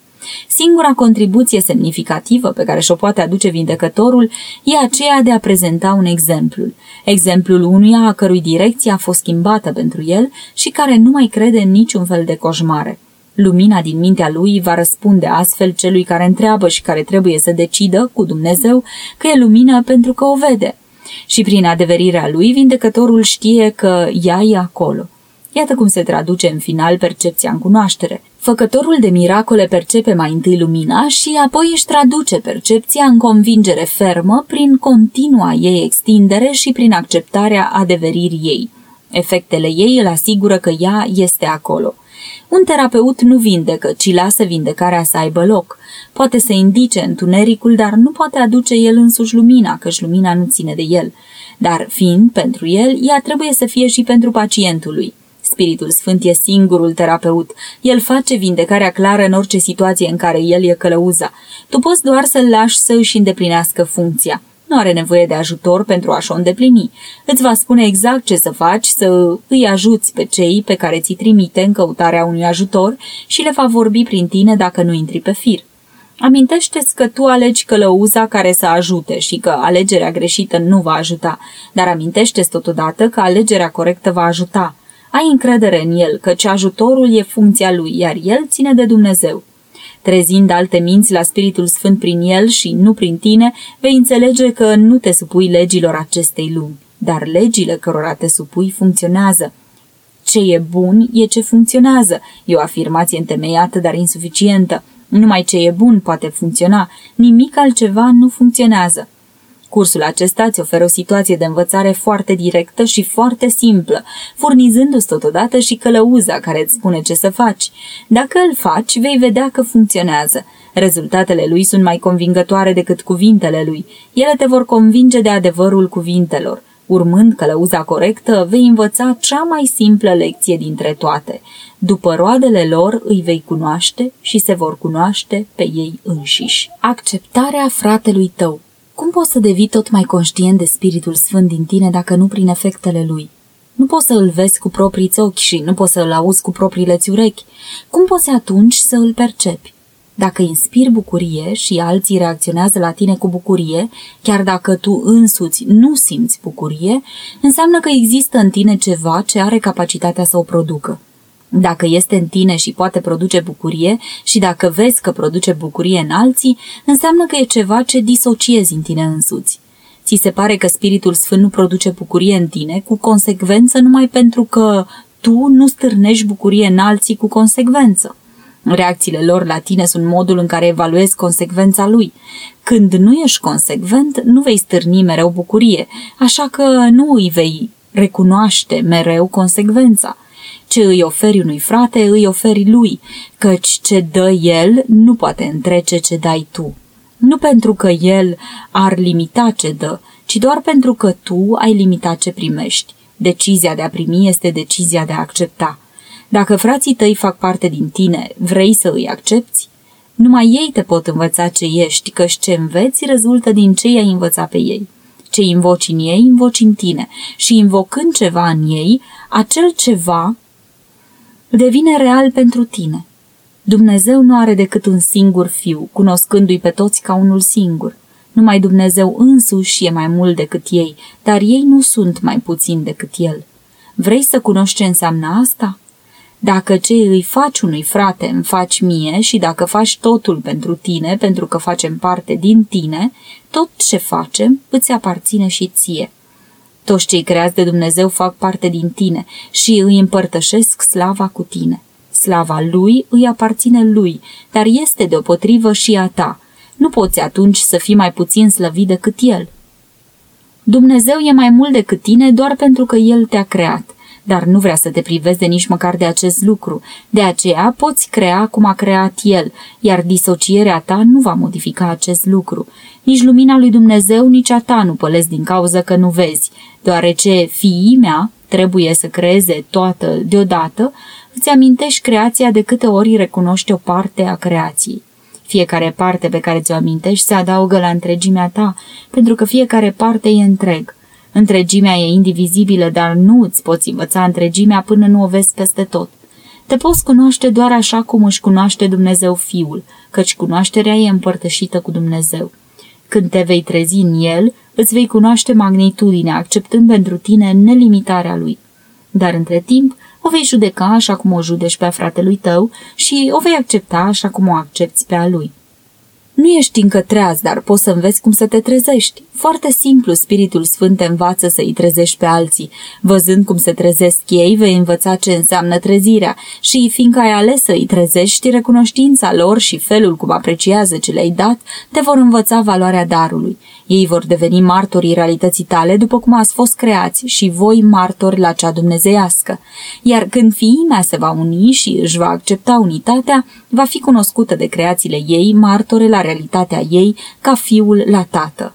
Singura contribuție semnificativă pe care și-o poate aduce vindecătorul e aceea de a prezenta un exemplu. Exemplul unuia a cărui direcție a fost schimbată pentru el și care nu mai crede în niciun fel de coșmare. Lumina din mintea lui va răspunde astfel celui care întreabă și care trebuie să decidă cu Dumnezeu că e lumină pentru că o vede. Și prin adeverirea lui, vindecătorul știe că ea e acolo. Iată cum se traduce în final percepția în cunoaștere. Făcătorul de miracole percepe mai întâi lumina și apoi își traduce percepția în convingere fermă prin continua ei extindere și prin acceptarea adeveririi ei. Efectele ei îl asigură că ea este acolo. Un terapeut nu vindecă, ci lasă vindecarea să aibă loc. Poate să indice întunericul, dar nu poate aduce el însuși lumina, căci lumina nu ține de el. Dar fiind pentru el, ea trebuie să fie și pentru pacientul lui. Spiritul Sfânt e singurul terapeut. El face vindecarea clară în orice situație în care el e călăuza. Tu poți doar să-l lași să își îndeplinească funcția. Nu are nevoie de ajutor pentru a-și o îndeplini. Îți va spune exact ce să faci, să îi ajuți pe cei pe care ți trimite în căutarea unui ajutor și le va vorbi prin tine dacă nu intri pe fir. Amintește-ți că tu alegi călăuza care să ajute și că alegerea greșită nu va ajuta, dar amintește-ți totodată că alegerea corectă va ajuta. Ai încredere în el, căci ajutorul e funcția lui, iar el ține de Dumnezeu. Trezind alte minți la Spiritul Sfânt prin el și nu prin tine, vei înțelege că nu te supui legilor acestei lumi, dar legile cărora te supui funcționează. Ce e bun e ce funcționează, e o afirmație întemeiată, dar insuficientă. Numai ce e bun poate funcționa, nimic altceva nu funcționează. Cursul acesta îți oferă o situație de învățare foarte directă și foarte simplă, furnizându-ți totodată și călăuza care îți spune ce să faci. Dacă îl faci, vei vedea că funcționează. Rezultatele lui sunt mai convingătoare decât cuvintele lui. Ele te vor convinge de adevărul cuvintelor. Urmând călăuza corectă, vei învăța cea mai simplă lecție dintre toate. După roadele lor îi vei cunoaște și se vor cunoaște pe ei înșiși. Acceptarea fratelui tău cum poți să devii tot mai conștient de Spiritul Sfânt din tine dacă nu prin efectele lui? Nu poți să îl vezi cu proprii ochi și nu poți să îl auzi cu propriile urechi. Cum poți atunci să îl percepi? Dacă inspiri bucurie și alții reacționează la tine cu bucurie, chiar dacă tu însuți nu simți bucurie, înseamnă că există în tine ceva ce are capacitatea să o producă. Dacă este în tine și poate produce bucurie și dacă vezi că produce bucurie în alții, înseamnă că e ceva ce disociezi în tine însuți. Ți se pare că Spiritul Sfânt nu produce bucurie în tine cu consecvență numai pentru că tu nu stârnești bucurie în alții cu consecvență. Reacțiile lor la tine sunt modul în care evaluezi consecvența lui. Când nu ești consecvent, nu vei stârni mereu bucurie, așa că nu îi vei recunoaște mereu consecvența. Ce îi oferi unui frate, îi oferi lui, căci ce dă el nu poate întrece ce dai tu. Nu pentru că el ar limita ce dă, ci doar pentru că tu ai limitat ce primești. Decizia de a primi este decizia de a accepta. Dacă frații tăi fac parte din tine, vrei să îi accepti? Numai ei te pot învăța ce ești, căci ce înveți rezultă din ce i-ai învățat pe ei. Ce invoci în ei, invoci în tine și invocând ceva în ei, acel ceva devine real pentru tine. Dumnezeu nu are decât un singur fiu, cunoscându-i pe toți ca unul singur. Numai Dumnezeu însuși e mai mult decât ei, dar ei nu sunt mai puțin decât el. Vrei să cunoști ce înseamnă asta? Dacă ce îi faci unui frate îmi faci mie și dacă faci totul pentru tine, pentru că facem parte din tine, tot ce facem îți aparține și ție. Toți cei creați de Dumnezeu fac parte din tine și îi împărtășesc slava cu tine. Slava lui îi aparține lui, dar este deopotrivă și a ta. Nu poți atunci să fii mai puțin slăvit decât el. Dumnezeu e mai mult decât tine doar pentru că el te-a creat dar nu vrea să te privezi de nici măcar de acest lucru. De aceea poți crea cum a creat el, iar disocierea ta nu va modifica acest lucru. Nici lumina lui Dumnezeu, nici a ta nu pălesc din cauza că nu vezi, deoarece fiii mea trebuie să creeze toată deodată, îți amintești creația de câte ori recunoști o parte a creației. Fiecare parte pe care ți-o amintești se adaugă la întregimea ta, pentru că fiecare parte e întreg. Întregimea e indivizibilă, dar nu îți poți învăța întregimea până nu o vezi peste tot. Te poți cunoaște doar așa cum își cunoaște Dumnezeu Fiul, căci cunoașterea e împărtășită cu Dumnezeu. Când te vei trezi în El, îți vei cunoaște magnitudinea, acceptând pentru tine nelimitarea Lui. Dar între timp, o vei judeca așa cum o judești pe a fratelui tău și o vei accepta așa cum o accepti pe a lui. Nu ești încă treaz, dar poți să înveți cum să te trezești. Foarte simplu, Spiritul Sfânt te învață să îi trezești pe alții. Văzând cum se trezesc ei, vei învăța ce înseamnă trezirea și, fiindcă ai ales să îi trezești, recunoștința lor și felul cum apreciază ce le-ai dat, te vor învăța valoarea darului. Ei vor deveni martorii realității tale după cum ați fost creați și voi martori la cea dumnezeiască. Iar când fiimea se va uni și își va accepta unitatea, va fi cunoscută de creațiile ei, martore la realitatea ei, ca fiul la tată.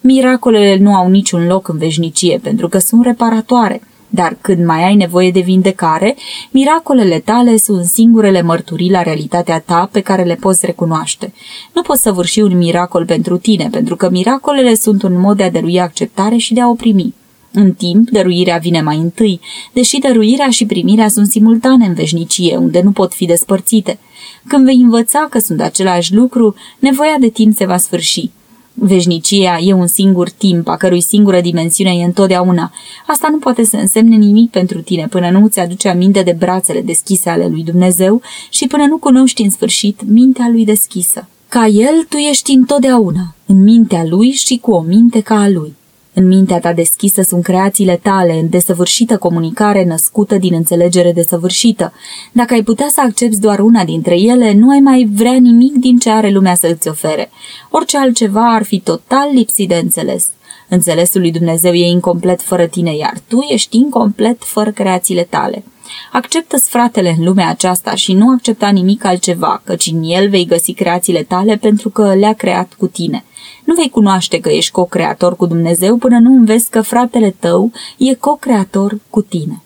Miracolele nu au niciun loc în veșnicie pentru că sunt reparatoare, dar când mai ai nevoie de vindecare, miracolele tale sunt singurele mărturii la realitatea ta pe care le poți recunoaște. Nu poți să vârși un miracol pentru tine, pentru că miracolele sunt un mod de a dărui acceptare și de a o primi. În timp, dăruirea vine mai întâi, deși dăruirea și primirea sunt simultane în veșnicie, unde nu pot fi despărțite. Când vei învăța că sunt același lucru, nevoia de timp se va sfârși. Veșnicia e un singur timp, a cărui singură dimensiune e întotdeauna. Asta nu poate să însemne nimic pentru tine până nu ți aduce aminte de brațele deschise ale lui Dumnezeu și până nu cunoști în sfârșit mintea lui deschisă. Ca el, tu ești întotdeauna, în mintea lui și cu o minte ca a lui. În mintea ta deschisă sunt creațiile tale, în desăvârșită comunicare născută din înțelegere desăvârșită. Dacă ai putea să accepti doar una dintre ele, nu ai mai vrea nimic din ce are lumea să îți ofere. Orice altceva ar fi total lipsit de înțeles. Înțelesul lui Dumnezeu e incomplet fără tine, iar tu ești incomplet fără creațiile tale. Acceptă-ți fratele în lumea aceasta și nu accepta nimic altceva, căci în el vei găsi creațiile tale pentru că le-a creat cu tine. Nu vei cunoaște că ești co-creator cu Dumnezeu până nu înveți că fratele tău e co-creator cu tine.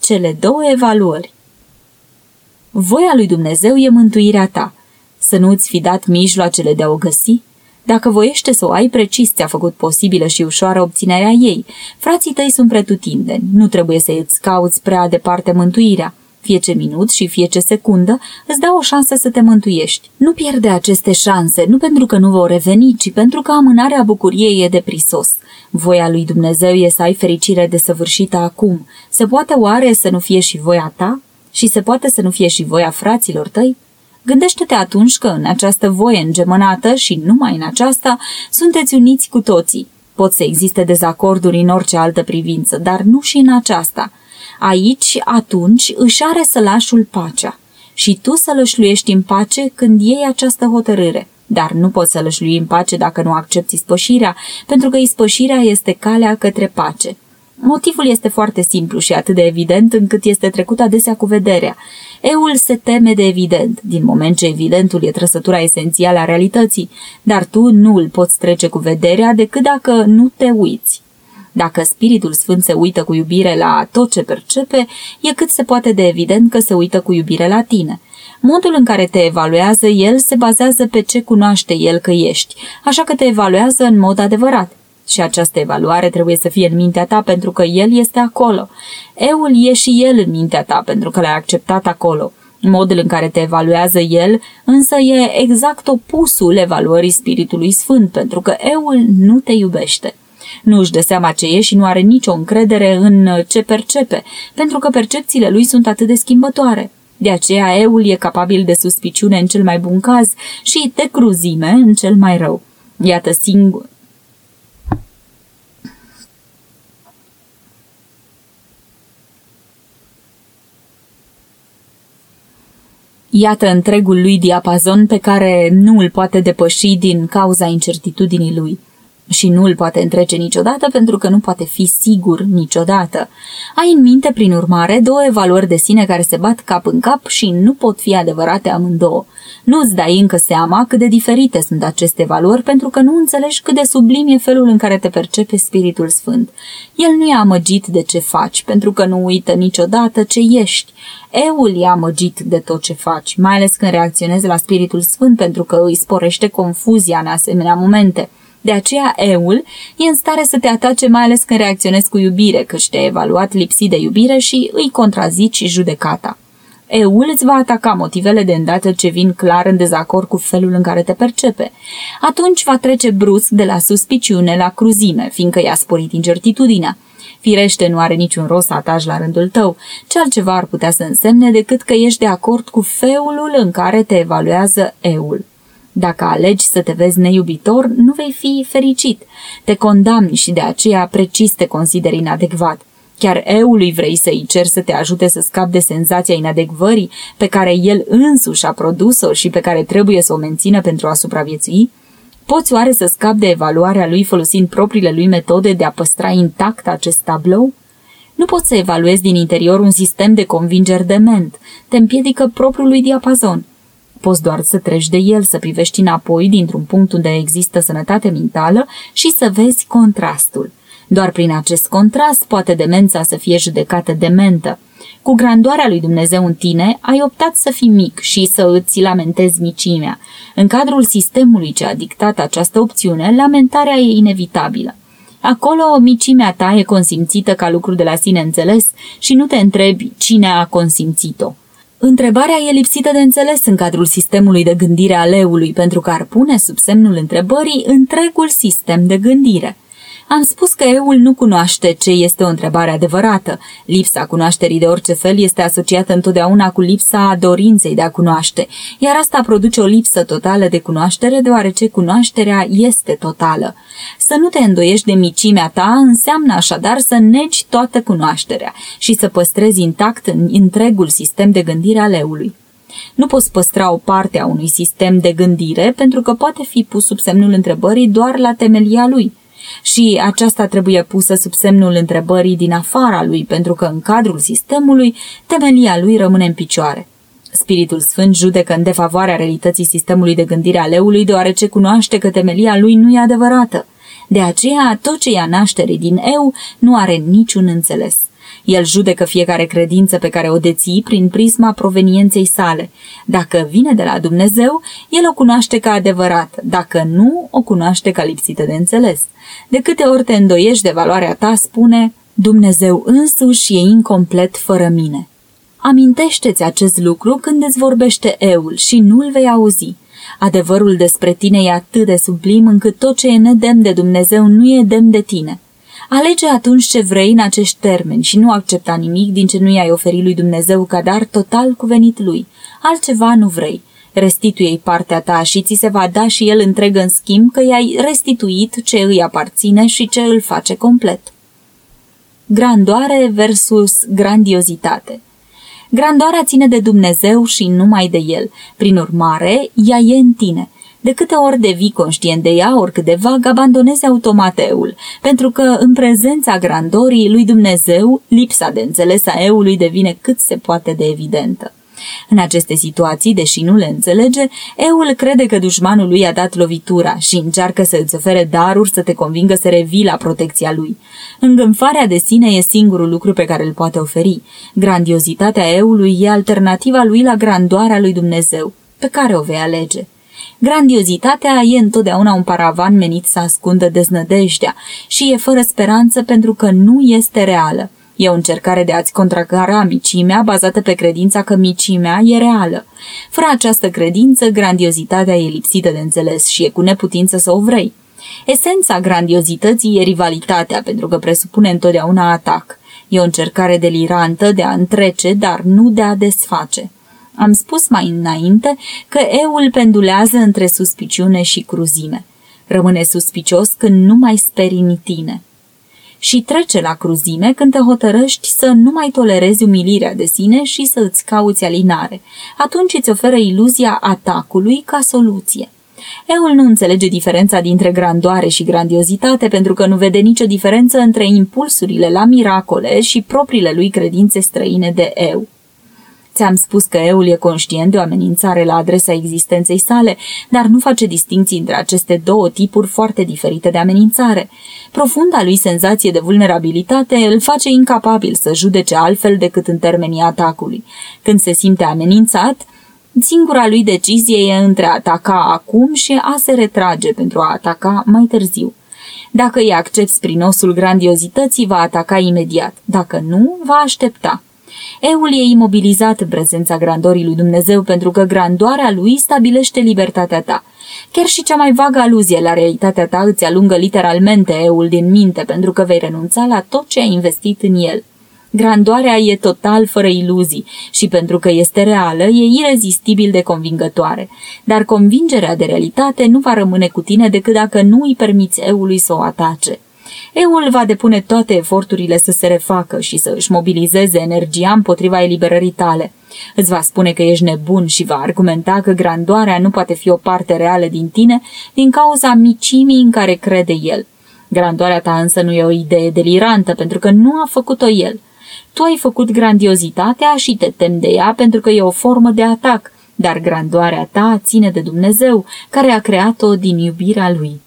Cele două evaluări Voia lui Dumnezeu e mântuirea ta. Să nu-ți fi dat mijloacele de a o găsi? Dacă voiește să o ai, precis ți-a făcut posibilă și ușoară obținerea ei. Frații tăi sunt pretutindeni, nu trebuie să îți cauți prea departe mântuirea. Fie ce minut și fie ce secundă îți dau o șansă să te mântuiești. Nu pierde aceste șanse, nu pentru că nu vor reveni, ci pentru că amânarea bucuriei e de prisos. Voia lui Dumnezeu e să ai fericire desăvârșită acum. Se poate oare să nu fie și voia ta? Și se poate să nu fie și voia fraților tăi? Gândește-te atunci că în această voie îngemănată și numai în aceasta sunteți uniți cu toții. Pot să existe dezacorduri în orice altă privință, dar nu și în aceasta. Aici, atunci, își are sălașul pacea. Și tu să lășluiești în pace când iei această hotărâre. Dar nu poți să lășlui în pace dacă nu accepti ispășirea, pentru că ispășirea este calea către pace. Motivul este foarte simplu și atât de evident încât este trecut adesea cu vederea. Eul se teme de evident, din moment ce evidentul e trăsătura esențială a realității, dar tu nu îl poți trece cu vederea decât dacă nu te uiți. Dacă Spiritul Sfânt se uită cu iubire la tot ce percepe, e cât se poate de evident că se uită cu iubire la tine. Modul în care te evaluează el se bazează pe ce cunoaște el că ești, așa că te evaluează în mod adevărat. Și această evaluare trebuie să fie în mintea ta pentru că el este acolo. Eul e și el în mintea ta pentru că l-ai acceptat acolo. Modul în care te evaluează el însă e exact opusul evaluării Spiritului Sfânt pentru că Eul nu te iubește. Nu își dă seama ce e și nu are nicio încredere în ce percepe, pentru că percepțiile lui sunt atât de schimbătoare. De aceea eul e capabil de suspiciune în cel mai bun caz și de cruzime în cel mai rău. Iată singur, Iată întregul lui diapazon pe care nu îl poate depăși din cauza incertitudinii lui și nu îl poate întrece niciodată pentru că nu poate fi sigur niciodată. Ai în minte, prin urmare, două evaluări de sine care se bat cap în cap și nu pot fi adevărate amândouă. Nu-ți dai încă seama cât de diferite sunt aceste valori pentru că nu înțelegi cât de sublim e felul în care te percepe Spiritul Sfânt. El nu e amăgit de ce faci, pentru că nu uită niciodată ce ești. Eul e amăgit de tot ce faci, mai ales când reacționezi la Spiritul Sfânt pentru că îi sporește confuzia în asemenea momente. De aceea eul e în stare să te atace mai ales când reacționezi cu iubire, căci te-a evaluat lipsit de iubire și îi contrazici judecata. Eul îți va ataca motivele de îndată ce vin clar în dezacord cu felul în care te percepe. Atunci va trece brusc de la suspiciune la cruzime, fiindcă i-a sporit incertitudinea. Firește, nu are niciun rost să ataci la rândul tău. Ce altceva ar putea să însemne decât că ești de acord cu feulul în care te evaluează eul. Dacă alegi să te vezi neiubitor, nu vei fi fericit. Te condamni și de aceea precis te consideri inadecvat. Chiar eului vrei să-i cer să te ajute să scapi de senzația inadecvării pe care el însuși a produs-o și pe care trebuie să o mențină pentru a supraviețui? Poți oare să scapi de evaluarea lui folosind propriile lui metode de a păstra intact acest tablou? Nu poți să evaluezi din interior un sistem de convingeri dement. Te împiedică propriul lui diapazon. Poți doar să treci de el, să privești înapoi dintr-un punct unde există sănătate mentală și să vezi contrastul. Doar prin acest contrast poate demența să fie judecată dementă. Cu grandoarea lui Dumnezeu în tine, ai optat să fii mic și să îți lamentezi micimea. În cadrul sistemului ce a dictat această opțiune, lamentarea e inevitabilă. Acolo micimea ta e consimțită ca lucru de la sine înțeles și nu te întrebi cine a consimțit-o. Întrebarea e lipsită de înțeles în cadrul sistemului de gândire a leului, pentru că ar pune sub semnul întrebării întregul sistem de gândire. Am spus că eul nu cunoaște ce este o întrebare adevărată. Lipsa cunoașterii de orice fel este asociată întotdeauna cu lipsa dorinței de a cunoaște, iar asta produce o lipsă totală de cunoaștere, deoarece cunoașterea este totală. Să nu te îndoiești de micimea ta înseamnă așadar să negi toată cunoașterea și să păstrezi intact în întregul sistem de gândire al eului. Nu poți păstra o parte a unui sistem de gândire pentru că poate fi pus sub semnul întrebării doar la temelia lui și aceasta trebuie pusă sub semnul întrebării din afara lui, pentru că în cadrul sistemului temelia lui rămâne în picioare. Spiritul Sfânt judecă în defavoarea realității sistemului de gândire a leului, deoarece cunoaște că temelia lui nu e adevărată. De aceea, tot ce ia naștere din eu nu are niciun înțeles. El judecă fiecare credință pe care o deții prin prisma provenienței sale. Dacă vine de la Dumnezeu, el o cunoaște ca adevărat, dacă nu, o cunoaște ca lipsită de înțeles. De câte ori te îndoiești de valoarea ta, spune, Dumnezeu însuși e incomplet fără mine. Amintește-ți acest lucru când îți vorbește eul și nu-l vei auzi. Adevărul despre tine e atât de sublim încât tot ce e nedemn de Dumnezeu nu e demn de tine. Alege atunci ce vrei în acești termeni și nu accepta nimic din ce nu i-ai oferit lui Dumnezeu ca dar total cuvenit lui. Altceva nu vrei. Restituie-i partea ta și ți se va da și el întreg în schimb că i-ai restituit ce îi aparține și ce îl face complet. Grandoare versus grandiozitate Grandoarea ține de Dumnezeu și numai de El. Prin urmare, ea e în tine – de câte ori devii conștient de ea, oricât de vag, abandonezi automateul, pentru că în prezența grandorii lui Dumnezeu, lipsa de înțeles a eului devine cât se poate de evidentă. În aceste situații, deși nu le înțelege, eul crede că dușmanul lui a dat lovitura și încearcă să îți ofere daruri să te convingă să revii la protecția lui. Îngânfarea de sine e singurul lucru pe care îl poate oferi. Grandiozitatea eului e alternativa lui la grandoarea lui Dumnezeu, pe care o vei alege. Grandiozitatea e întotdeauna un paravan menit să ascundă deznădejdea și e fără speranță pentru că nu este reală. E o încercare de a-ți contracara micimea bazată pe credința că micimea e reală. Fără această credință, grandiozitatea e lipsită de înțeles și e cu neputință să o vrei. Esența grandiozității e rivalitatea, pentru că presupune întotdeauna atac. E o încercare delirantă de a întrece, dar nu de a desface. Am spus mai înainte că eul pendulează între suspiciune și cruzime. Rămâne suspicios când nu mai speri în tine. Și trece la cruzime când te hotărăști să nu mai tolerezi umilirea de sine și să îți cauți alinare. Atunci îți oferă iluzia atacului ca soluție. Eul nu înțelege diferența dintre grandoare și grandiozitate pentru că nu vede nicio diferență între impulsurile la miracole și propriile lui credințe străine de eu. Ți-am spus că eul e conștient de o amenințare la adresa existenței sale, dar nu face distinții între aceste două tipuri foarte diferite de amenințare. Profunda lui senzație de vulnerabilitate îl face incapabil să judece altfel decât în termenii atacului. Când se simte amenințat, singura lui decizie e între a ataca acum și a se retrage pentru a ataca mai târziu. Dacă îi accepti prin osul grandiozității, va ataca imediat. Dacă nu, va aștepta. Eul e imobilizat în prezența grandorii lui Dumnezeu pentru că grandoarea lui stabilește libertatea ta. Chiar și cea mai vagă aluzie la realitatea ta îți alungă literalmente eul din minte pentru că vei renunța la tot ce ai investit în el. Grandoarea e total fără iluzii și pentru că este reală, e irezistibil de convingătoare. Dar convingerea de realitate nu va rămâne cu tine decât dacă nu îi permiți eului să o atace. Eul va depune toate eforturile să se refacă și să își mobilizeze energia împotriva eliberării tale. Îți va spune că ești nebun și va argumenta că grandoarea nu poate fi o parte reală din tine din cauza micimii în care crede el. Grandoarea ta însă nu e o idee delirantă pentru că nu a făcut-o el. Tu ai făcut grandiozitatea și te tem de ea pentru că e o formă de atac, dar grandoarea ta ține de Dumnezeu, care a creat-o din iubirea lui.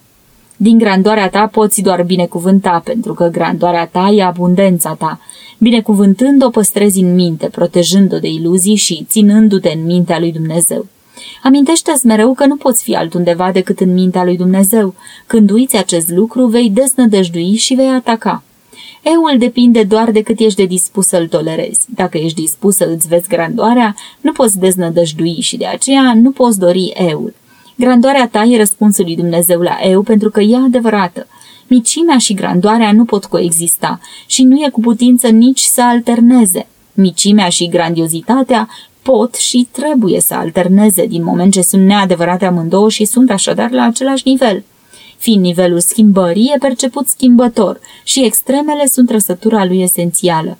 Din grandoarea ta poți doar binecuvânta, pentru că grandoarea ta e abundența ta. Binecuvântând o păstrezi în minte, protejând-o de iluzii și ținându-te în mintea lui Dumnezeu. Amintește-ți mereu că nu poți fi altundeva decât în mintea lui Dumnezeu. Când uiți acest lucru, vei desnădăjdui și vei ataca. Eul depinde doar de cât ești de dispus să-l tolerezi. Dacă ești dispus să îți vezi grandoarea, nu poți deznădăjdui și de aceea nu poți dori eul. Grandoarea ta e răspunsul lui Dumnezeu la eu pentru că e adevărată. Micimea și grandoarea nu pot coexista și nu e cu putință nici să alterneze. Micimea și grandiozitatea pot și trebuie să alterneze din moment ce sunt neadevărate amândouă și sunt așadar la același nivel. Fiind nivelul schimbării, e perceput schimbător și extremele sunt trăsătura lui esențială.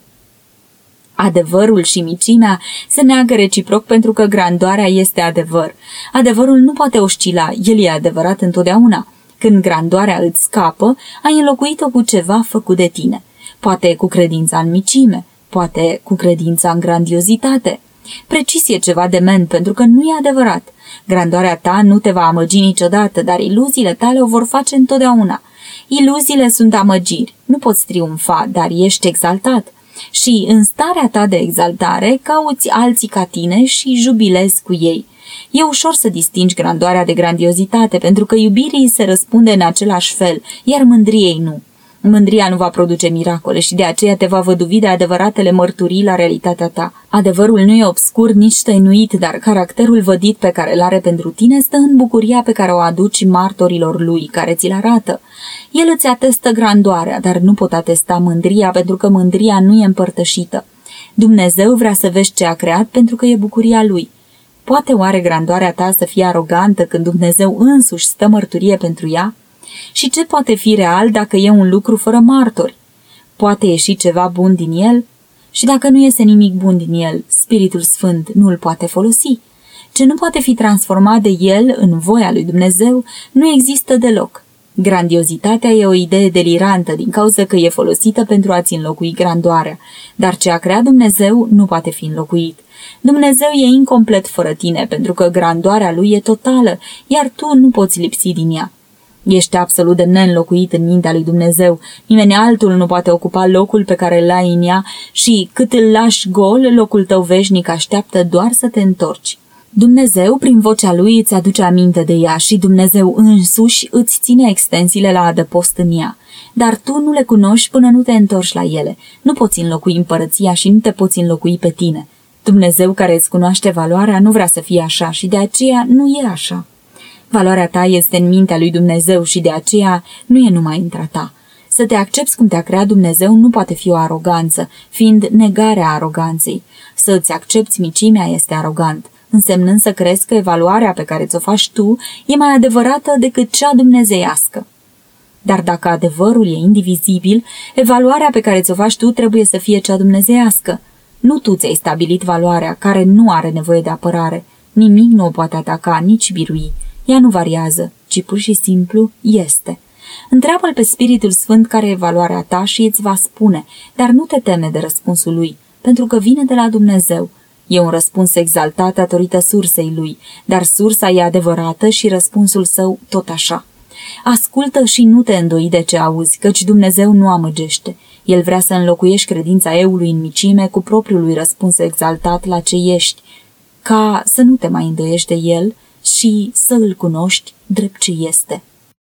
Adevărul și micimea se neagă reciproc pentru că grandoarea este adevăr. Adevărul nu poate oscila, el e adevărat întotdeauna. Când grandoarea îți scapă, ai înlocuit-o cu ceva făcut de tine. Poate cu credința în micime, poate cu credința în grandiozitate. Precis e ceva de men, pentru că nu e adevărat. Grandoarea ta nu te va amăgi niciodată, dar iluziile tale o vor face întotdeauna. Iluziile sunt amăgiri. Nu poți triumfa, dar ești exaltat și, în starea ta de exaltare, cauți alții ca tine și jubilezi cu ei. E ușor să distingi grandoarea de grandiozitate, pentru că iubirii se răspunde în același fel, iar mândriei nu. Mândria nu va produce miracole și de aceea te va văduvi de adevăratele mărturii la realitatea ta. Adevărul nu e obscur, nici tăinuit, dar caracterul vădit pe care îl are pentru tine stă în bucuria pe care o aduci martorilor lui, care ți-l arată. El îți atestă grandoarea, dar nu pot atesta mândria, pentru că mândria nu e împărtășită. Dumnezeu vrea să vezi ce a creat pentru că e bucuria lui. Poate oare grandoarea ta să fie arogantă când Dumnezeu însuși stă mărturie pentru ea? Și ce poate fi real dacă e un lucru fără martori? Poate ieși ceva bun din el? Și dacă nu iese nimic bun din el, Spiritul Sfânt nu îl poate folosi. Ce nu poate fi transformat de el în voia lui Dumnezeu nu există deloc. Grandiozitatea e o idee delirantă din cauza că e folosită pentru a-ți înlocui grandoarea, dar ce a creat Dumnezeu nu poate fi înlocuit. Dumnezeu e incomplet fără tine, pentru că grandoarea lui e totală, iar tu nu poți lipsi din ea. Ești absolut de neînlocuit în mintea lui Dumnezeu. Nimeni altul nu poate ocupa locul pe care îl ai în ea și cât îl lași gol, locul tău veșnic așteaptă doar să te întorci. Dumnezeu, prin vocea lui, îți aduce aminte de ea și Dumnezeu însuși îți ține extensiile la adăpost în ea. Dar tu nu le cunoști până nu te întorci la ele. Nu poți înlocui împărăția și nu te poți înlocui pe tine. Dumnezeu care îți cunoaște valoarea nu vrea să fie așa și de aceea nu e așa. Valoarea ta este în mintea lui Dumnezeu și de aceea nu e numai între ta. Să te accepti cum te-a creat Dumnezeu nu poate fi o aroganță, fiind negarea aroganței. Să îți accepti micimea este arogant, însemnând să crezi că evaluarea pe care ți-o faci tu e mai adevărată decât cea dumnezeiască. Dar dacă adevărul e indivizibil, evaluarea pe care ți-o faci tu trebuie să fie cea dumnezeiască. Nu tu ți-ai stabilit valoarea, care nu are nevoie de apărare. Nimic nu o poate ataca, nici birui. Ea nu variază, ci pur și simplu este. Întreabă-l pe Spiritul Sfânt care e valoarea ta și îți va spune, dar nu te teme de răspunsul lui, pentru că vine de la Dumnezeu. E un răspuns exaltat datorită sursei lui, dar sursa e adevărată și răspunsul său tot așa. Ascultă și nu te îndoi de ce auzi, căci Dumnezeu nu amăgește. El vrea să înlocuiești credința eului în micime cu propriul lui răspuns exaltat la ce ești, ca să nu te mai îndoiești de el și să îl cunoști drept ce este.